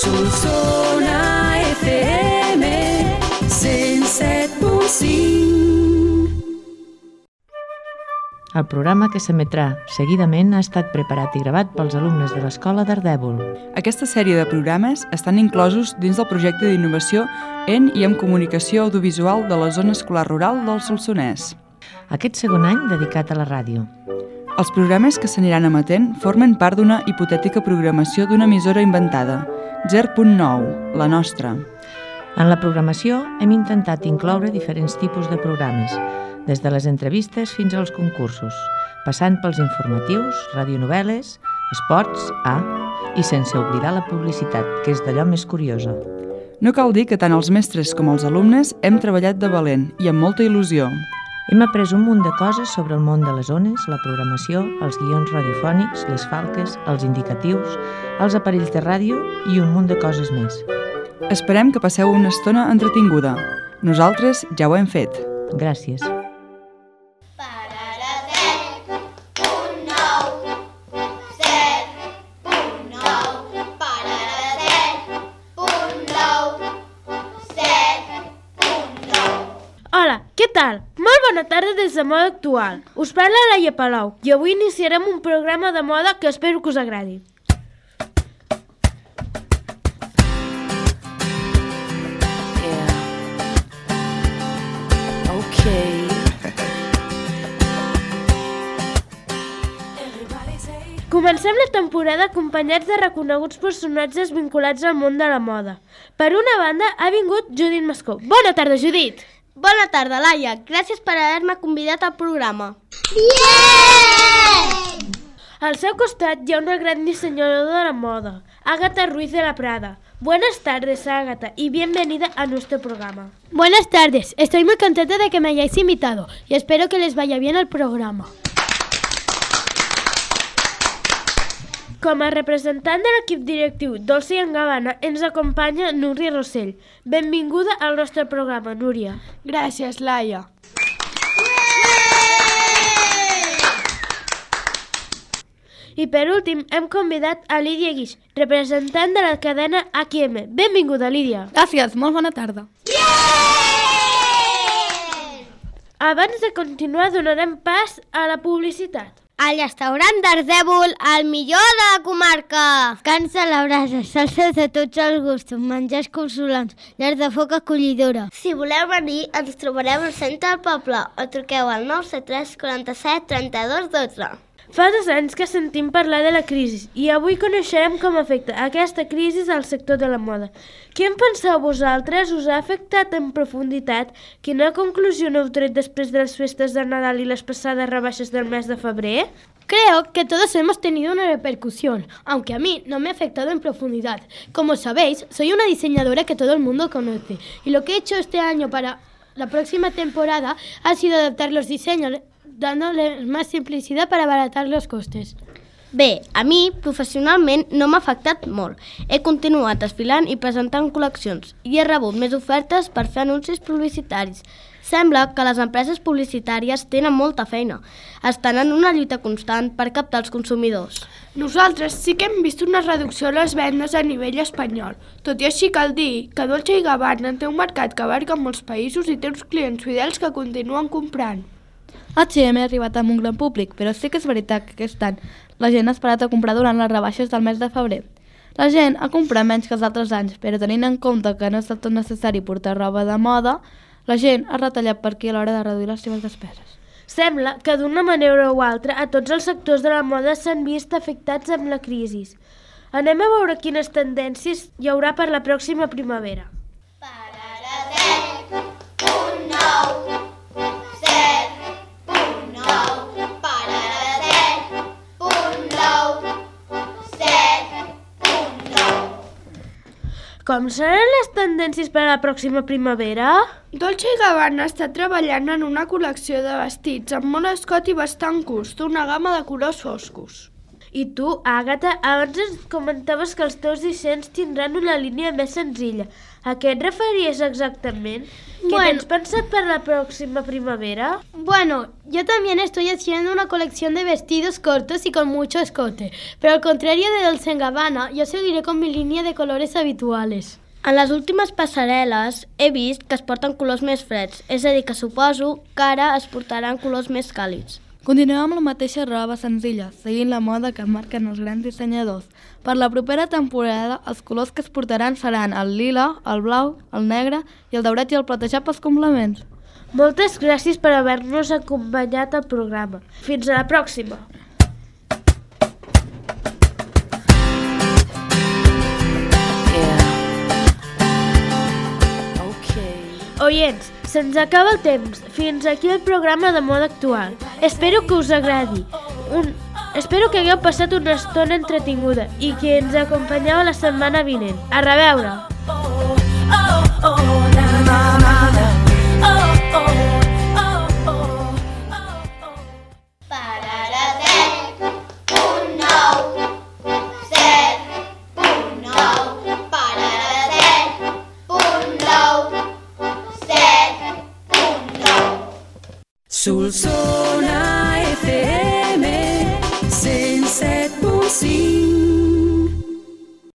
Solsona FM 107.5 El programa que s'emetrà seguidament ha estat preparat i gravat pels alumnes de l'Escola d'Ardèvol. Aquesta sèrie de programes estan inclosos dins del projecte d'innovació en i en comunicació audiovisual de la zona escolar rural del Solsonès. Aquest segon any dedicat a la ràdio, els programes que s'aniran emetent formen part d'una hipotètica programació d'una emissora inventada, GER.9, la nostra. En la programació hem intentat incloure diferents tipus de programes, des de les entrevistes fins als concursos, passant pels informatius, radionovel·les, esports, A, i sense oblidar la publicitat, que és d'allò més curiosa. No cal dir que tant els mestres com els alumnes hem treballat de valent i amb molta il·lusió. Hem après un munt de coses sobre el món de les ones, la programació, els guions radiofònics, les falques, els indicatius, els aparells de ràdio i un munt de coses més. Esperem que passeu una estona entretinguda. Nosaltres ja ho hem fet. Gràcies. Hola, què tal? Bona tarda des de Moda Actual. Us parla Laia Palau i avui iniciarem un programa de moda que espero que us agradi. Okay. Comencem la temporada acompanyats de reconeguts personatges vinculats al món de la moda. Per una banda, ha vingut Judit Mascó. Bona tarda, Judit! Bona tarda, Laia. Gràcies per haver-me convidat al programa. Al seu costat hi ha una gran dissenyadora de la moda, Ágata Ruiz de la Prada. Buenas tardes, Ágata, y bienvenida a nuestro programa. Buenas tardes, estoy muy contenta de que me hayáis invitado y espero que les vaya bien el programa. Com a representant de l'equip directiu Dolce i Gabbana ens acompanya Núria Rossell. Benvinguda al nostre programa, Núria. Gràcies, Laia. I per últim hem convidat a Lídia Guix, representant de la cadena HM. Benvinguda, Lídia. Gràcies, molt bona tarda. Abans de continuar donarem pas a la publicitat. Al restaurant d'Ardèvol, el millor de la comarca. Cans a la brasa, salses de tots els gustos, menjars consolants, llar de foc acollidora. Si voleu venir, ens trobareu al centre del poble o truqueu al 973 47 32 12. Fa dos anys que sentim parlar de la crisi i avui coneixerem com afecta aquesta crisi al sector de la moda. Què en penseu vosaltres? Us ha afectat en profunditat? Quina conclusió n'heu tret després de les festes de Nadal i les passades rebaixes del mes de febrer? Creo que todos hemos tenido una repercusión, aunque a mí no me ha afectado en profundidad. Como sabéis, soy una diseñadora que todo el mundo conoce y lo que he hecho este año para la próxima temporada ha sido adaptar los diseños dándole más simplicidad para abaratar los costes. Bé, a mi, professionalment, no m'ha afectat molt. He continuat desfilant i presentant col·leccions i he rebut més ofertes per fer anuncis publicitaris. Sembla que les empreses publicitàries tenen molta feina. Estan en una lluita constant per captar els consumidors. Nosaltres sí que hem vist una reducció a les vendes a nivell espanyol. Tot i així cal dir que Dolce i Gabbana té un mercat que abarca molts països i té uns clients fidels que continuen comprant. H&M ha arribat amb un gran públic, però sí que és veritat que aquest any la gent ha esperat a comprar durant les rebaixes del mes de febrer. La gent ha comprat menys que els altres anys, però tenint en compte que no és del tot necessari portar roba de moda, la gent ha retallat per aquí a l'hora de reduir les seves despeses. Sembla que d'una manera o altra a tots els sectors de la moda s'han vist afectats amb la crisi. Anem a veure quines tendències hi haurà per la pròxima primavera. Com seran les tendències per a la pròxima primavera? Dolce i Gabbana està treballant en una col·lecció de vestits amb molt escot i bastant curts, d'una gamma de colors foscos. I tu, Àgata, abans ens comentaves que els teus dissenys tindran una línia més senzilla. A què et referies exactament? ¿Qué Bueno. tens pensat per la pròxima primavera? Bueno, yo también estoy haciendo una colección de vestidos cortos y con mucho escote, pero al contrario de Dolce Gabbana, yo seguiré con mi línea de colores habituales. En les últimes passarel·les he vist que es porten colors més freds, és a dir, que suposo que ara es portaran colors més càlids. Continuem amb la mateixa roba senzilla, seguint la moda que marquen els grans dissenyadors. Per la propera temporada, els colors que es portaran seran el lila, el blau, el negre i el daurat i el platejat pels complements. Moltes gràcies per haver-nos acompanyat al programa. Fins a la pròxima. Oients, se'ns acaba el temps. Fins aquí el programa de moda actual. Espero que us agradi. Un... Espero que hagueu passat una estona entretinguda i que ens acompanyeu la setmana vinent. A reveure! Pararà set, punt